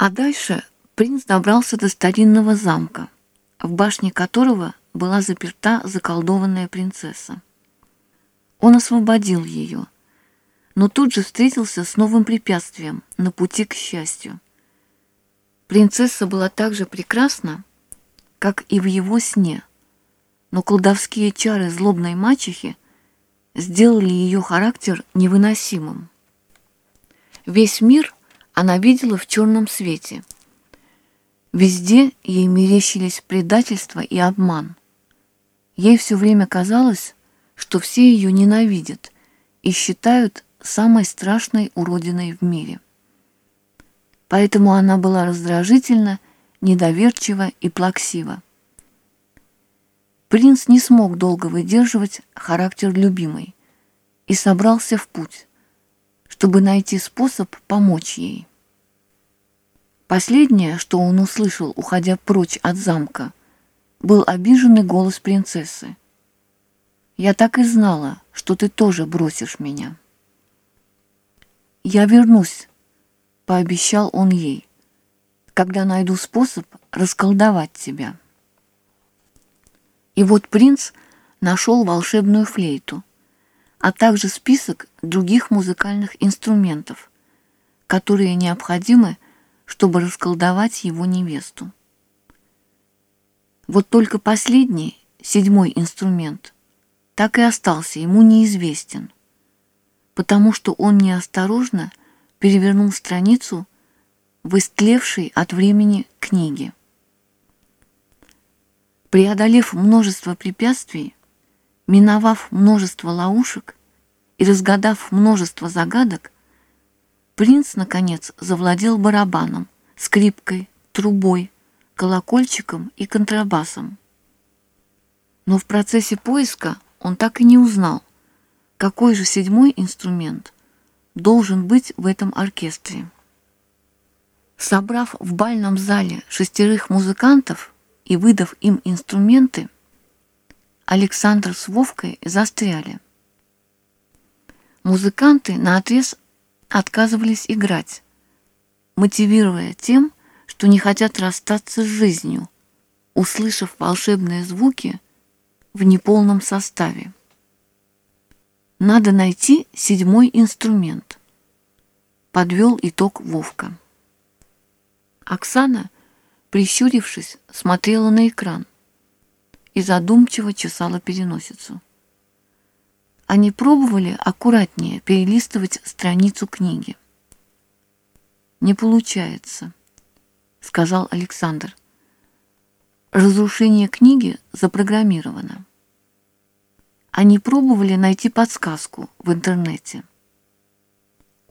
А дальше принц добрался до старинного замка, в башне которого была заперта заколдованная принцесса. Он освободил ее, но тут же встретился с новым препятствием на пути к счастью. Принцесса была так же прекрасна, как и в его сне, но колдовские чары злобной мачехи сделали ее характер невыносимым. Весь мир она видела в черном свете. Везде ей мерещились предательство и обман. Ей все время казалось, что все ее ненавидят и считают самой страшной уродиной в мире. Поэтому она была раздражительна, недоверчива и плаксива. Принц не смог долго выдерживать характер любимой и собрался в путь, чтобы найти способ помочь ей. Последнее, что он услышал, уходя прочь от замка, был обиженный голос принцессы. «Я так и знала, что ты тоже бросишь меня». «Я вернусь», — пообещал он ей, «когда найду способ расколдовать тебя». И вот принц нашел волшебную флейту, а также список других музыкальных инструментов, которые необходимы, чтобы расколдовать его невесту. Вот только последний, седьмой инструмент, так и остался ему неизвестен, потому что он неосторожно перевернул страницу в истлевшей от времени книги. Преодолев множество препятствий, миновав множество ловушек и разгадав множество загадок, принц, наконец, завладел барабаном, скрипкой, трубой, колокольчиком и контрабасом. Но в процессе поиска он так и не узнал, какой же седьмой инструмент должен быть в этом оркестре. Собрав в бальном зале шестерых музыкантов, и, выдав им инструменты, Александр с Вовкой застряли. Музыканты наотрез отказывались играть, мотивируя тем, что не хотят расстаться с жизнью, услышав волшебные звуки в неполном составе. Надо найти седьмой инструмент. Подвел итог Вовка. Оксана – прищурившись, смотрела на экран и задумчиво чесала переносицу. Они пробовали аккуратнее перелистывать страницу книги. «Не получается», — сказал Александр. «Разрушение книги запрограммировано». Они пробовали найти подсказку в интернете.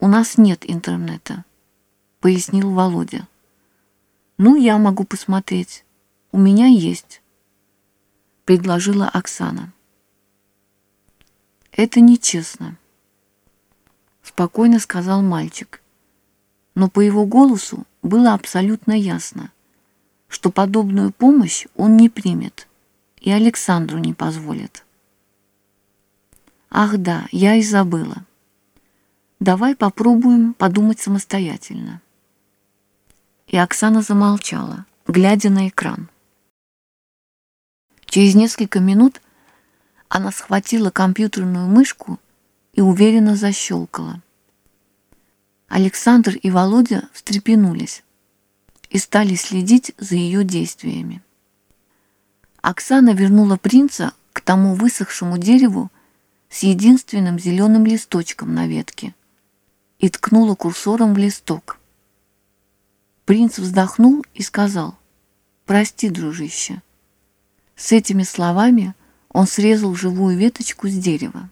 «У нас нет интернета», — пояснил Володя. «Ну, я могу посмотреть. У меня есть», — предложила Оксана. «Это нечестно», — спокойно сказал мальчик. Но по его голосу было абсолютно ясно, что подобную помощь он не примет и Александру не позволит. «Ах да, я и забыла. Давай попробуем подумать самостоятельно» и Оксана замолчала, глядя на экран. Через несколько минут она схватила компьютерную мышку и уверенно защелкала. Александр и Володя встрепенулись и стали следить за ее действиями. Оксана вернула принца к тому высохшему дереву с единственным зеленым листочком на ветке и ткнула курсором в листок. Принц вздохнул и сказал, «Прости, дружище». С этими словами он срезал живую веточку с дерева.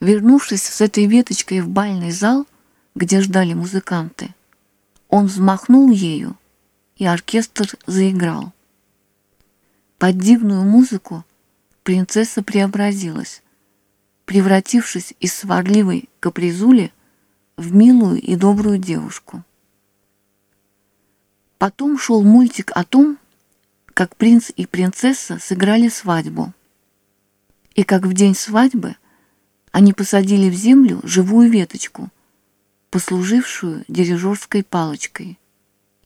Вернувшись с этой веточкой в бальный зал, где ждали музыканты, он взмахнул ею, и оркестр заиграл. Под дивную музыку принцесса преобразилась, превратившись из сварливой капризули в милую и добрую девушку. Потом шел мультик о том, как принц и принцесса сыграли свадьбу. И как в день свадьбы они посадили в землю живую веточку, послужившую дирижерской палочкой –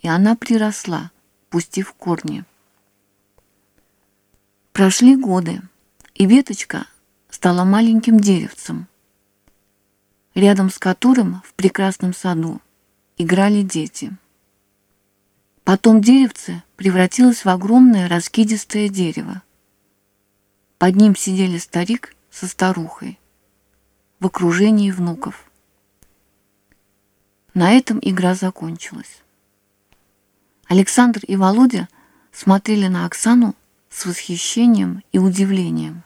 и она приросла, пустив корни. Прошли годы, и веточка стала маленьким деревцем, рядом с которым в прекрасном саду играли дети. Потом деревце превратилось в огромное раскидистое дерево. Под ним сидели старик со старухой в окружении внуков. На этом игра закончилась. Александр и Володя смотрели на Оксану с восхищением и удивлением.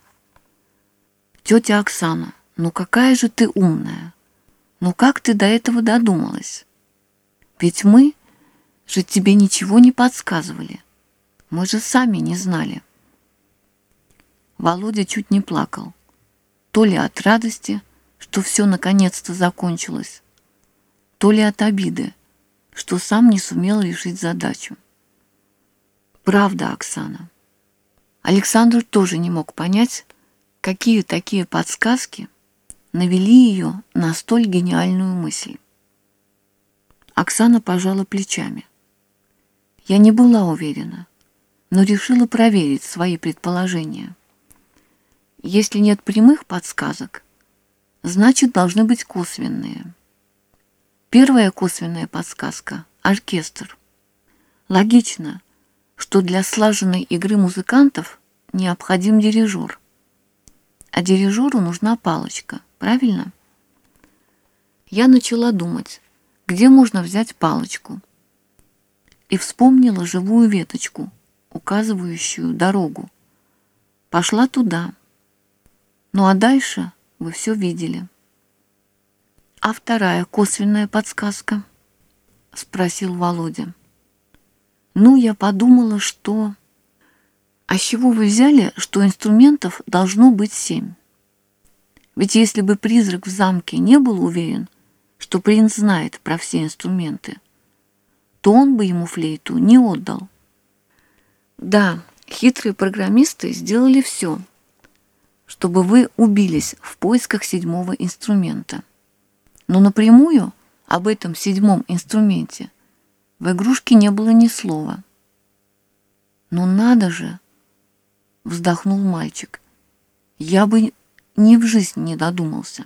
«Тетя Оксана, ну какая же ты умная! Ну как ты до этого додумалась? Ведь мы же тебе ничего не подсказывали. Мы же сами не знали». Володя чуть не плакал. То ли от радости, что все наконец-то закончилось, то ли от обиды, что сам не сумел решить задачу. Правда, Оксана. Александр тоже не мог понять, какие такие подсказки навели ее на столь гениальную мысль. Оксана пожала плечами. Я не была уверена, но решила проверить свои предположения. Если нет прямых подсказок, значит, должны быть косвенные. Первая косвенная подсказка – оркестр. Логично, что для слаженной игры музыкантов необходим дирижер. А дирижеру нужна палочка, правильно? Я начала думать, где можно взять палочку. И вспомнила живую веточку, указывающую дорогу. Пошла туда. Ну а дальше вы все видели. А вторая косвенная подсказка? Спросил Володя. Ну, я подумала, что... А с чего вы взяли, что инструментов должно быть семь? Ведь если бы призрак в замке не был уверен, что принц знает про все инструменты, то он бы ему флейту не отдал. Да, хитрые программисты сделали все, чтобы вы убились в поисках седьмого инструмента. Но напрямую об этом седьмом инструменте – в игрушке не было ни слова. «Ну надо же!» — вздохнул мальчик. «Я бы ни в жизнь не додумался».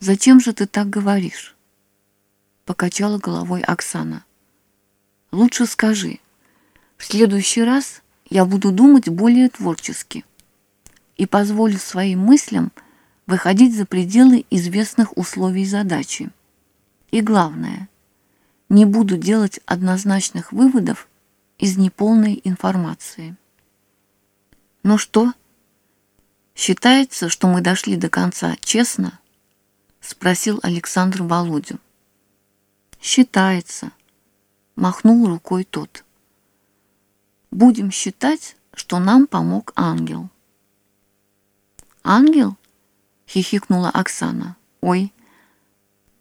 «Зачем же ты так говоришь?» — покачала головой Оксана. «Лучше скажи, в следующий раз я буду думать более творчески и позволю своим мыслям выходить за пределы известных условий задачи. И главное — не буду делать однозначных выводов из неполной информации. Ну что, считается, что мы дошли до конца честно? Спросил Александр Володю. Считается, махнул рукой тот. Будем считать, что нам помог ангел. Ангел? Хихикнула Оксана. Ой,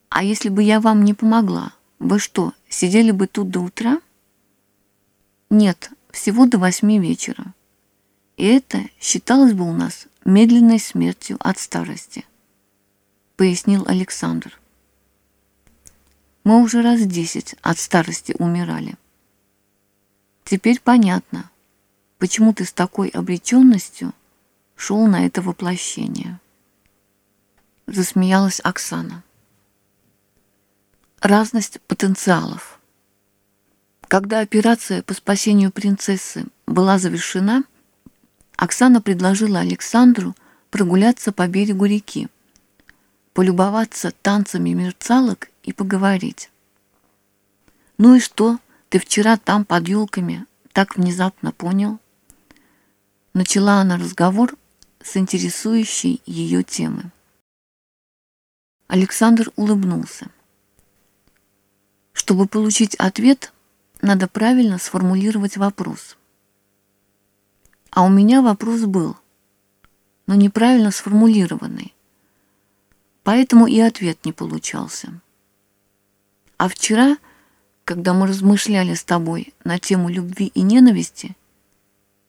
а если бы я вам не помогла? Вы что, сидели бы тут до утра? Нет, всего до восьми вечера. И это считалось бы у нас медленной смертью от старости, пояснил Александр. Мы уже раз десять от старости умирали. Теперь понятно, почему ты с такой обреченностью шел на это воплощение. Засмеялась Оксана разность потенциалов. Когда операция по спасению принцессы была завершена, Оксана предложила Александру прогуляться по берегу реки, полюбоваться танцами мерцалок и поговорить. «Ну и что, ты вчера там под елками так внезапно понял?» Начала она разговор с интересующей ее темы. Александр улыбнулся. Чтобы получить ответ, надо правильно сформулировать вопрос. А у меня вопрос был, но неправильно сформулированный. Поэтому и ответ не получался. А вчера, когда мы размышляли с тобой на тему любви и ненависти,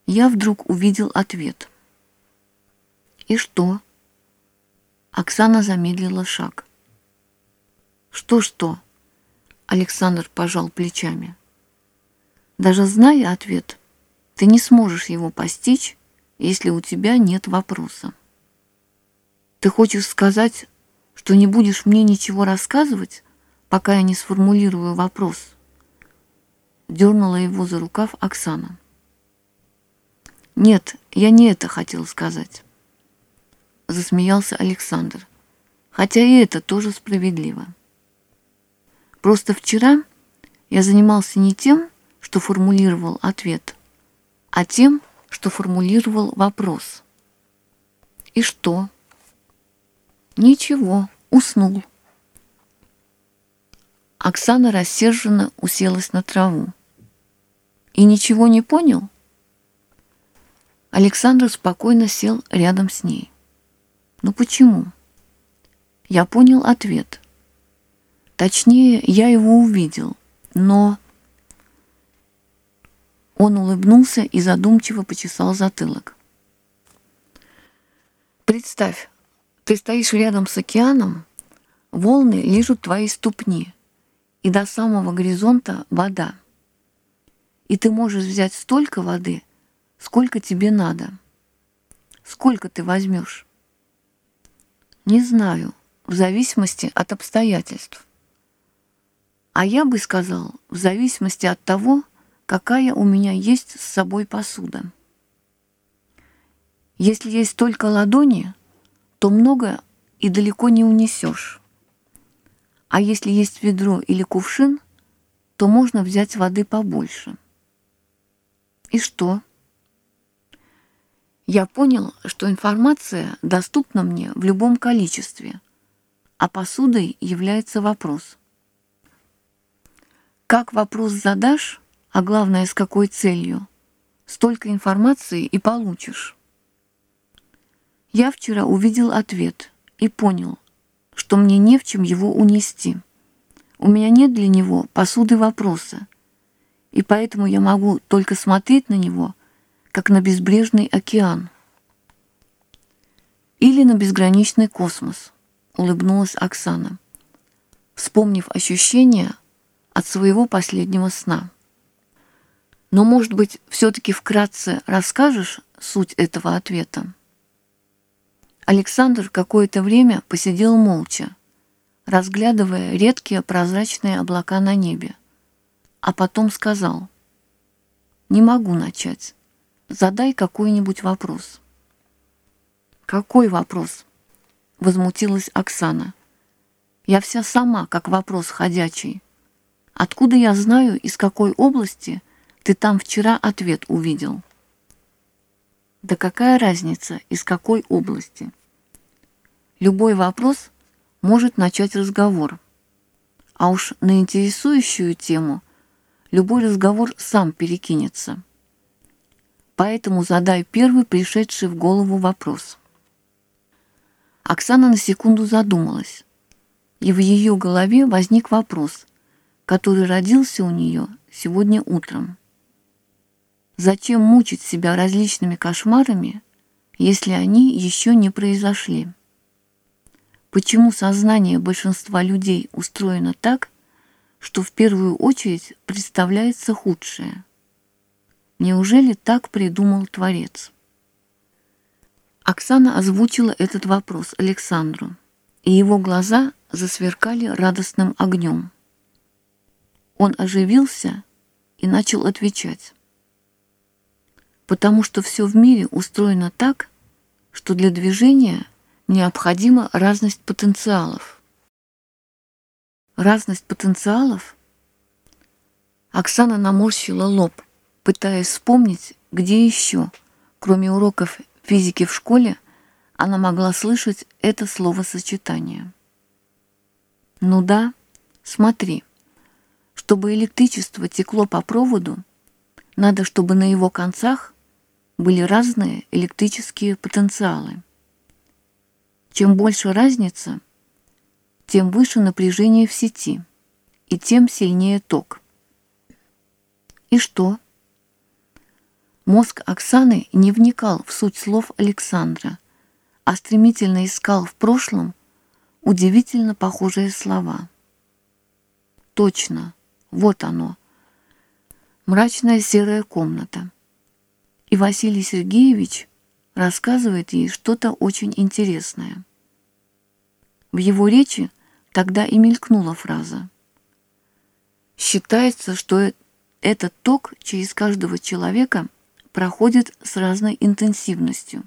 я вдруг увидел ответ. И что? Оксана замедлила шаг. Что-что? Александр пожал плечами. Даже зная ответ, ты не сможешь его постичь, если у тебя нет вопроса. Ты хочешь сказать, что не будешь мне ничего рассказывать, пока я не сформулирую вопрос? Дернула его за рукав Оксана. Нет, я не это хотел сказать. Засмеялся Александр. Хотя и это тоже справедливо. Просто вчера я занимался не тем, что формулировал ответ, а тем, что формулировал вопрос. И что? Ничего, уснул. Оксана рассерженно уселась на траву. И ничего не понял? Александр спокойно сел рядом с ней. Ну почему? Я понял ответ. Точнее, я его увидел, но... Он улыбнулся и задумчиво почесал затылок. Представь, ты стоишь рядом с океаном, волны лижут твои ступни, и до самого горизонта вода. И ты можешь взять столько воды, сколько тебе надо. Сколько ты возьмешь? Не знаю, в зависимости от обстоятельств. А я бы сказал, в зависимости от того, какая у меня есть с собой посуда. Если есть только ладони, то много и далеко не унесешь. А если есть ведро или кувшин, то можно взять воды побольше. И что? Я понял, что информация доступна мне в любом количестве, а посудой является вопрос – как вопрос задашь, а главное, с какой целью, столько информации и получишь. Я вчера увидел ответ и понял, что мне не в чем его унести. У меня нет для него посуды вопроса, и поэтому я могу только смотреть на него, как на безбрежный океан. Или на безграничный космос, улыбнулась Оксана, вспомнив ощущение, от своего последнего сна. Но, может быть, все-таки вкратце расскажешь суть этого ответа? Александр какое-то время посидел молча, разглядывая редкие прозрачные облака на небе, а потом сказал, «Не могу начать. Задай какой-нибудь вопрос». «Какой вопрос?» — возмутилась Оксана. «Я вся сама, как вопрос ходячий». Откуда я знаю, из какой области ты там вчера ответ увидел? Да какая разница, из какой области? Любой вопрос может начать разговор. А уж на интересующую тему любой разговор сам перекинется. Поэтому задай первый пришедший в голову вопрос. Оксана на секунду задумалась, и в ее голове возник вопрос – который родился у нее сегодня утром. Зачем мучить себя различными кошмарами, если они еще не произошли? Почему сознание большинства людей устроено так, что в первую очередь представляется худшее? Неужели так придумал Творец? Оксана озвучила этот вопрос Александру, и его глаза засверкали радостным огнем. Он оживился и начал отвечать. Потому что все в мире устроено так, что для движения необходима разность потенциалов. Разность потенциалов? Оксана наморщила лоб, пытаясь вспомнить, где еще, кроме уроков физики в школе, она могла слышать это словосочетание. Ну да, смотри. Чтобы электричество текло по проводу, надо, чтобы на его концах были разные электрические потенциалы. Чем больше разница, тем выше напряжение в сети, и тем сильнее ток. И что? Мозг Оксаны не вникал в суть слов Александра, а стремительно искал в прошлом удивительно похожие слова – Точно, вот оно. Мрачная серая комната. И Василий Сергеевич рассказывает ей что-то очень интересное. В его речи тогда и мелькнула фраза. Считается, что этот ток через каждого человека проходит с разной интенсивностью.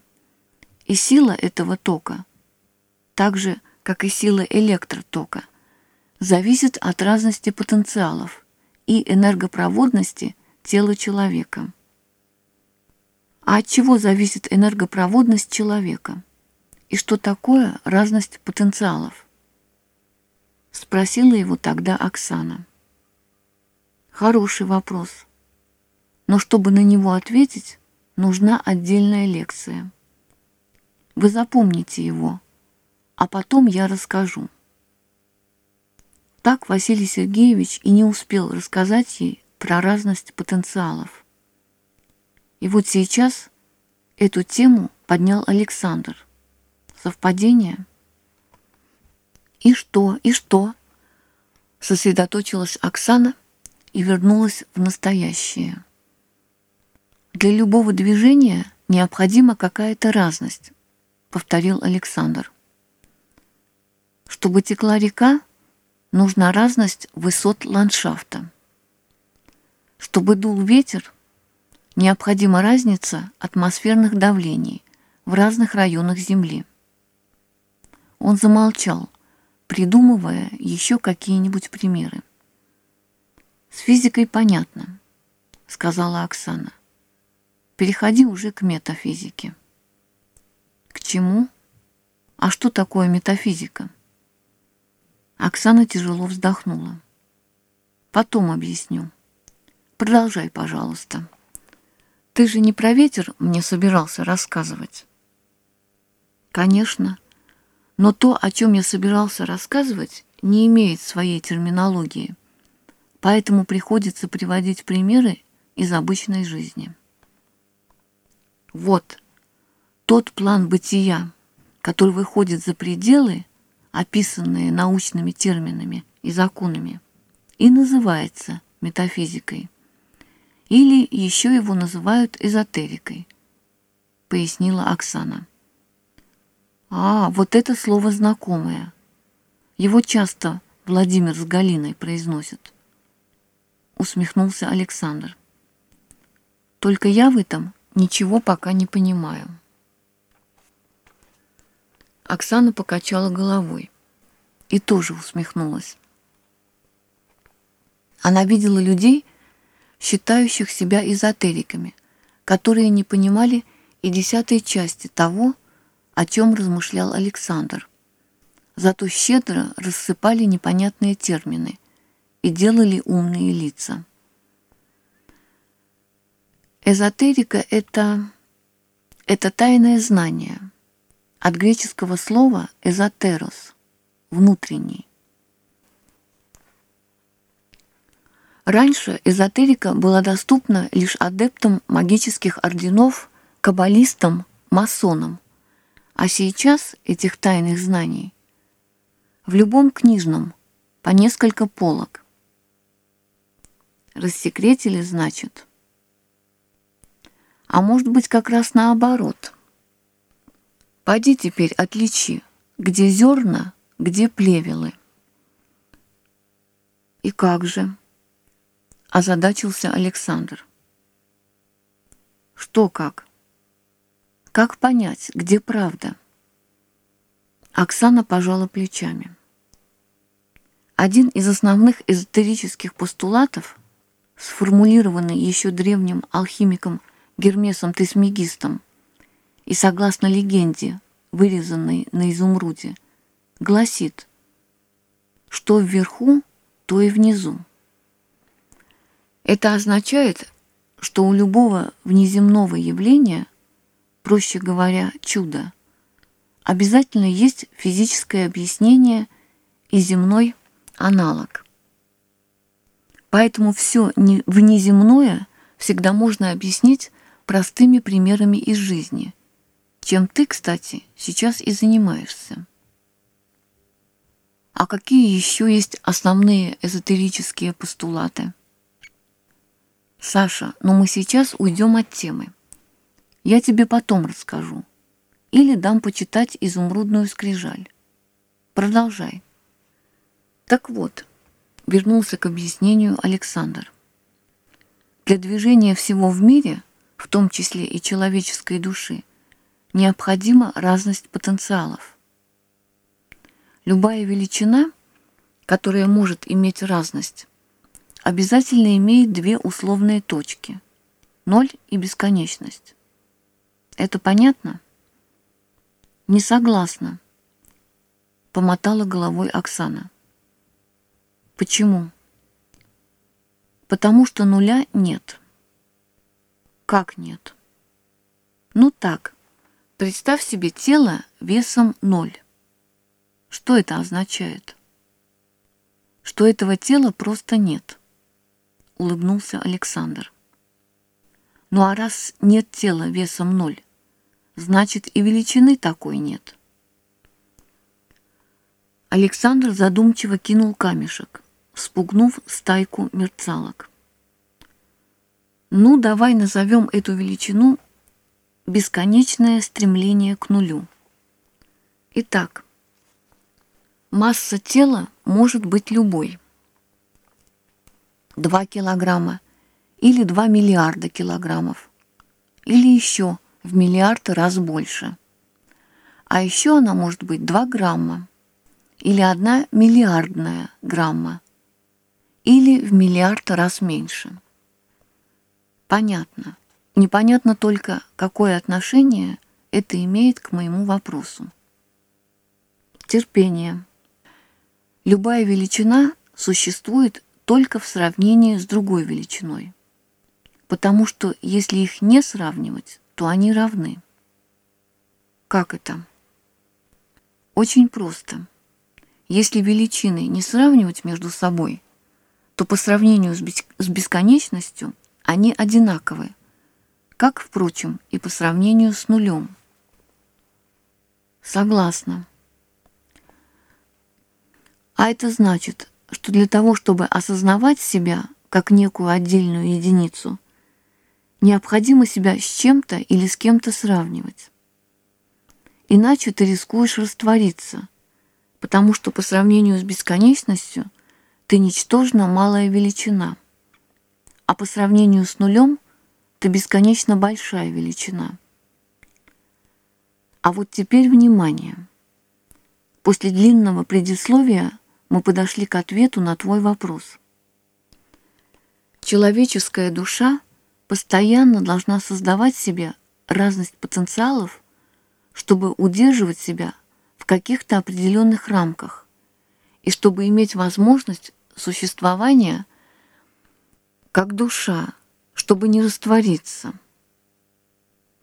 И сила этого тока, так же, как и сила электротока, зависит от разности потенциалов и энергопроводности тела человека. А от чего зависит энергопроводность человека? И что такое разность потенциалов? Спросила его тогда Оксана. Хороший вопрос. Но чтобы на него ответить, нужна отдельная лекция. Вы запомните его, а потом я расскажу. Так Василий Сергеевич и не успел рассказать ей про разность потенциалов. И вот сейчас эту тему поднял Александр. Совпадение? И что, и что? Сосредоточилась Оксана и вернулась в настоящее. Для любого движения необходима какая-то разность, повторил Александр. Чтобы текла река, нужна разность высот ландшафта. Чтобы дул ветер, необходима разница атмосферных давлений в разных районах Земли. Он замолчал, придумывая еще какие-нибудь примеры. «С физикой понятно», — сказала Оксана. «Переходи уже к метафизике». «К чему? А что такое метафизика?» Оксана тяжело вздохнула. «Потом объясню. Продолжай, пожалуйста». Ты же не про ветер мне собирался рассказывать? Конечно. Но то, о чем я собирался рассказывать, не имеет своей терминологии. Поэтому приходится приводить примеры из обычной жизни. Вот, тот план бытия, который выходит за пределы, описанные научными терминами и законами, и называется метафизикой или еще его называют эзотерикой, пояснила Оксана. А, вот это слово знакомое. Его часто Владимир с Галиной произносят. Усмехнулся Александр. Только я в этом ничего пока не понимаю. Оксана покачала головой и тоже усмехнулась. Она видела людей, считающих себя эзотериками, которые не понимали и десятой части того, о чем размышлял Александр. Зато щедро рассыпали непонятные термины и делали умные лица. Эзотерика — это, это тайное знание, от греческого слова «эзотерос» — внутренний. Раньше эзотерика была доступна лишь адептам магических орденов, каббалистам, масонам. А сейчас этих тайных знаний в любом книжном по несколько полок. Рассекретили, значит. А может быть, как раз наоборот. Пойди теперь отличи, где зерна, где плевелы. И как же? Озадачился Александр. Что как? Как понять, где правда? Оксана пожала плечами. Один из основных эзотерических постулатов, сформулированный еще древним алхимиком Гермесом Тесмегистом и, согласно легенде, вырезанной на изумруде, гласит, что вверху, то и внизу. Это означает, что у любого внеземного явления, проще говоря, чуда, обязательно есть физическое объяснение и земной аналог. Поэтому все внеземное всегда можно объяснить простыми примерами из жизни, чем ты, кстати, сейчас и занимаешься. А какие еще есть основные эзотерические постулаты? Саша, но мы сейчас уйдем от темы. Я тебе потом расскажу. Или дам почитать изумрудную скрижаль. Продолжай. Так вот, вернулся к объяснению Александр. Для движения всего в мире, в том числе и человеческой души, необходима разность потенциалов. Любая величина, которая может иметь разность, обязательно имеет две условные точки – ноль и бесконечность. Это понятно? Не согласна, помотала головой Оксана. Почему? Потому что нуля нет. Как нет? Ну так, представь себе тело весом ноль. Что это означает? Что этого тела просто нет, улыбнулся Александр. Ну а раз нет тела весом ноль, значит и величины такой нет. Александр задумчиво кинул камешек, спугнув стайку мерцалок. Ну, давай назовем эту величину бесконечное стремление к нулю. Итак, масса тела может быть любой. 2 килограмма или 2 миллиарда килограммов, или еще в миллиард раз больше. А еще она может быть 2 грамма или 1 миллиардная грамма, или в миллиард раз меньше. Понятно. Непонятно только, какое отношение это имеет к моему вопросу. Терпение. Любая величина существует только в сравнении с другой величиной, потому что если их не сравнивать, то они равны. Как это? Очень просто. Если величины не сравнивать между собой, то по сравнению с бесконечностью они одинаковы, как, впрочем, и по сравнению с нулем. Согласна. А это значит, что для того, чтобы осознавать себя как некую отдельную единицу, необходимо себя с чем-то или с кем-то сравнивать. Иначе ты рискуешь раствориться, потому что по сравнению с бесконечностью ты ничтожно малая величина, а по сравнению с нулем ты бесконечно большая величина. А вот теперь внимание. После длинного предисловия мы подошли к ответу на твой вопрос. Человеческая душа постоянно должна создавать себе разность потенциалов, чтобы удерживать себя в каких-то определенных рамках и чтобы иметь возможность существования как душа, чтобы не раствориться.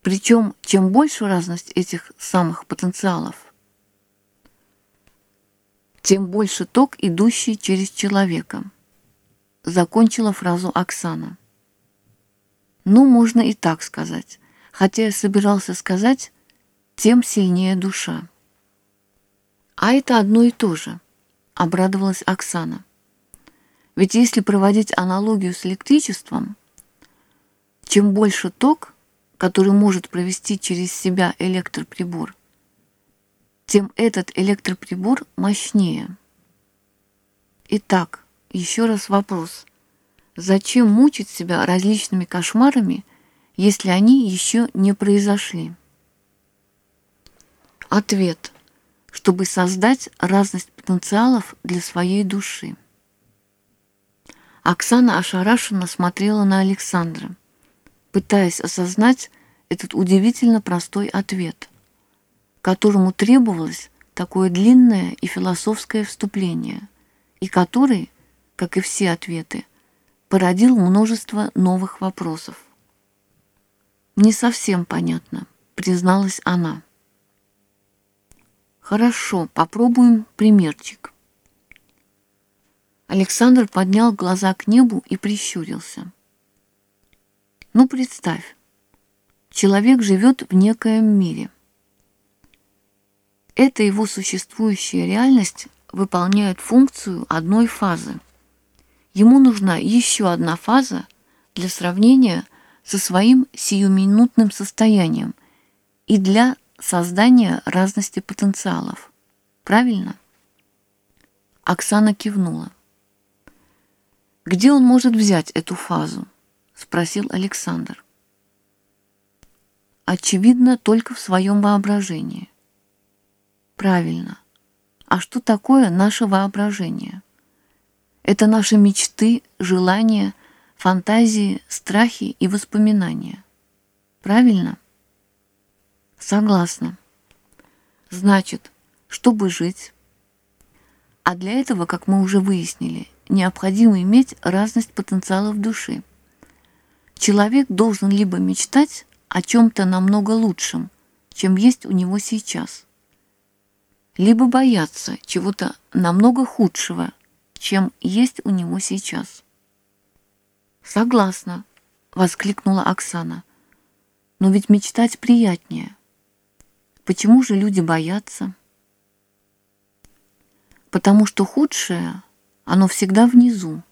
Причем, чем больше разность этих самых потенциалов, тем больше ток, идущий через человека. Закончила фразу Оксана. Ну, можно и так сказать. Хотя я собирался сказать, тем сильнее душа. А это одно и то же, обрадовалась Оксана. Ведь если проводить аналогию с электричеством, чем больше ток, который может провести через себя электроприбор, тем этот электроприбор мощнее. Итак, еще раз вопрос. Зачем мучить себя различными кошмарами, если они еще не произошли? Ответ. Чтобы создать разность потенциалов для своей души. Оксана ошарашенно смотрела на Александра, пытаясь осознать этот удивительно простой ответ, которому требовалось такое длинное и философское вступление, и который, как и все ответы, породил множество новых вопросов. «Не совсем понятно», — призналась она. «Хорошо, попробуем примерчик». Александр поднял глаза к небу и прищурился. Ну, представь, человек живет в некоем мире. Эта его существующая реальность выполняет функцию одной фазы. Ему нужна еще одна фаза для сравнения со своим сиюминутным состоянием и для создания разности потенциалов. Правильно? Оксана кивнула. «Где он может взять эту фазу?» – спросил Александр. «Очевидно, только в своем воображении». «Правильно. А что такое наше воображение?» Это наши мечты, желания, фантазии, страхи и воспоминания. Правильно? Согласна. Значит, чтобы жить, а для этого, как мы уже выяснили, необходимо иметь разность потенциалов души. Человек должен либо мечтать о чем-то намного лучшем, чем есть у него сейчас, либо бояться чего-то намного худшего, чем есть у него сейчас. «Согласна», — воскликнула Оксана. «Но ведь мечтать приятнее. Почему же люди боятся?» «Потому что худшее, оно всегда внизу,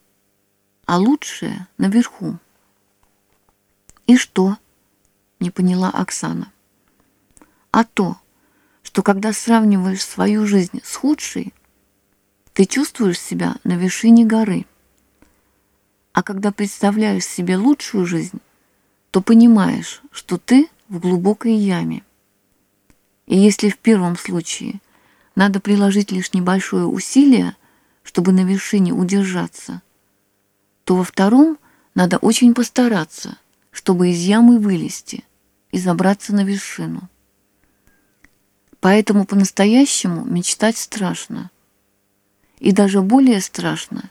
а лучшее — наверху». «И что?» — не поняла Оксана. «А то, что когда сравниваешь свою жизнь с худшей, ты чувствуешь себя на вершине горы. А когда представляешь себе лучшую жизнь, то понимаешь, что ты в глубокой яме. И если в первом случае надо приложить лишь небольшое усилие, чтобы на вершине удержаться, то во втором надо очень постараться, чтобы из ямы вылезти и забраться на вершину. Поэтому по-настоящему мечтать страшно – и даже более страшно,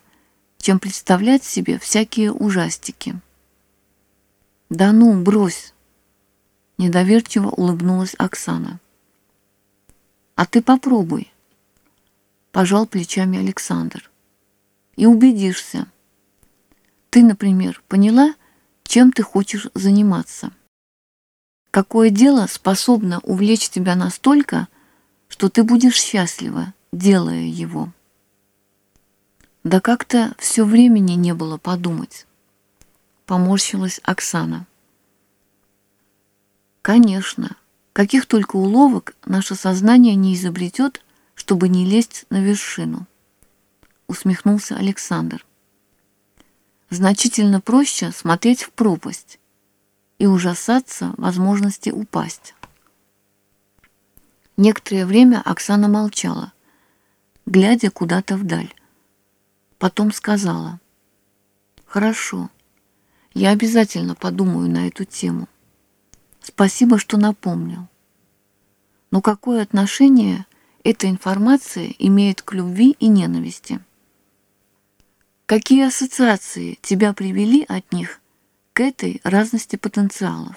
чем представлять себе всякие ужастики. «Да ну, брось!» — недоверчиво улыбнулась Оксана. «А ты попробуй», — пожал плечами Александр. «И убедишься. Ты, например, поняла, чем ты хочешь заниматься? Какое дело способно увлечь тебя настолько, что ты будешь счастлива, делая его?» Да как-то все времени не было подумать. Поморщилась Оксана. Конечно, каких только уловок наше сознание не изобретет, чтобы не лезть на вершину. Усмехнулся Александр. Значительно проще смотреть в пропасть и ужасаться возможности упасть. Некоторое время Оксана молчала, глядя куда-то вдаль. Потом сказала, «Хорошо, я обязательно подумаю на эту тему. Спасибо, что напомнил. Но какое отношение эта информация имеет к любви и ненависти? Какие ассоциации тебя привели от них к этой разности потенциалов?